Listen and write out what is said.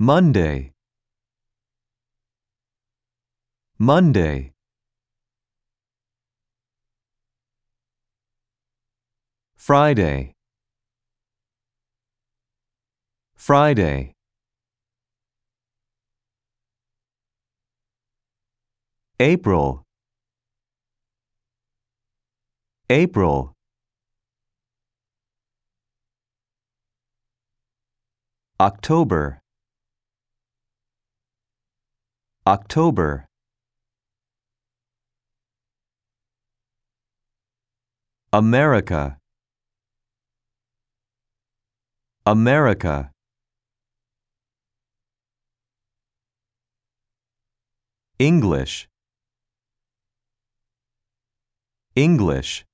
Monday, Monday. Friday, Friday. April, April. October, October. America, America. English, English.